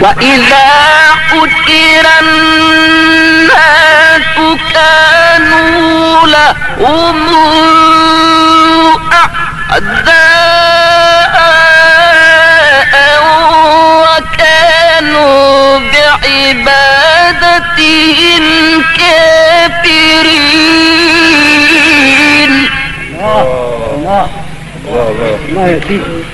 وإذا قتل الناس كانوا لهم أعداء وكانوا بعبادتهم كافرين. الله الله الله الله يا